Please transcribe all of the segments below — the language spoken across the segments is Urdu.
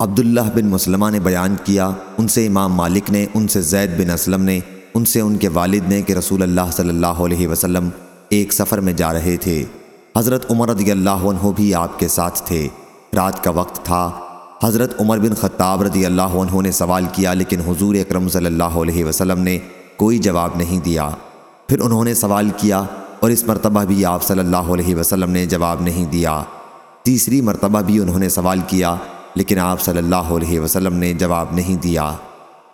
عبداللہ بن مسلمہ نے بیان کیا، ان سے امام مالک نے، ان سے زید بن اسلم نے، ان سے ان کے والد نے کہ رسول اللہ صلی اللہ علیہ وسلم ایک سفر میں جا رہے تھے۔ حضرت عمر رضی اللہ عنہ بھی آپ کے ساتھ تھے۔ رات کا وقت تھا۔ حضرت عمر بن خطاب رضی اللہ عنہ نے سوال کیا، لیکن حضور اکرم صلی اللہ علیہ وسلم نے کوئی جواب نہیں دیا۔ پھر انہوں نے سوال کیا اور اس مرتبہ بھی آپ صلی اللہ علیہ وسلم نے جواب نہیں دیا۔ تیسری مرتبہ بھی انہوں نے سوال کیا لیکن آپ صلی اللہ علیہ وسلم نے جواب نہیں دیا۔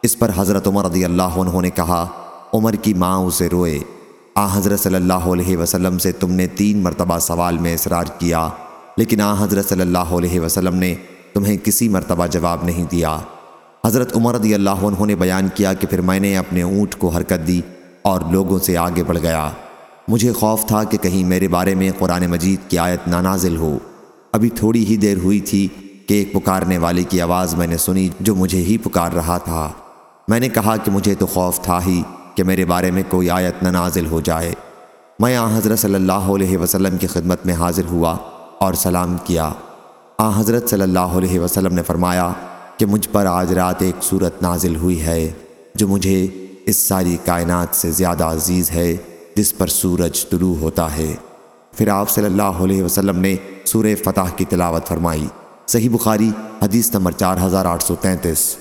اس پر حضرت عمر رضی اللہ عنہ نے کہا، عمر کی ماں اسے روئے۔ آ، حضرت صلی اللہ علیہ وسلم سے تم نے تین مرتبہ سوال میں اصرار کیا، لیکن آ، حضرت صلی اللہ علیہ وسلم نے تمہیں کسی مرتبہ جواب نہیں دیا۔ حضرت عمر رضی اللہ عنہ نے بیان کیا کہ پھر میں نے اپنے اونٹ کو حرکت دی اور لوگوں سے آگے بڑھ گیا۔ مجھے خوف تھا کہ کہیں میرے بارے میں قرآن مجید کی آیت نانازل ہو۔ ابھی تھوڑی ہی دیر ہوئی تھی کہ ایک پکارنے والے کی آواز میں نے سنی جو مجھے ہی پکار رہا تھا۔ میں نے کہا کہ مجھے تو خوف تھا ہی کہ میرے بارے میں کوئی آیت نہ نازل ہو جائے۔ میں آ حضرت صلی اللہ علیہ وسلم کی خدمت میں حاضر ہوا اور سلام کیا۔ آ حضرت صلی اللہ علیہ وسلم نے فرمایا کہ مجھ پر آج رات ایک صورت نازل ہوئی ہے جو مجھے اس ساری کائنات سے زیادہ عزیز ہے جس پر سورج طلوع ہوتا ہے۔ پھر آپ صلی اللہ علیہ وسلم نے سورہ فتح کی تلاوت فرمائی۔ صحیح بخاری حدیث نمبر چار ہزار آٹھ سو تینتیس۔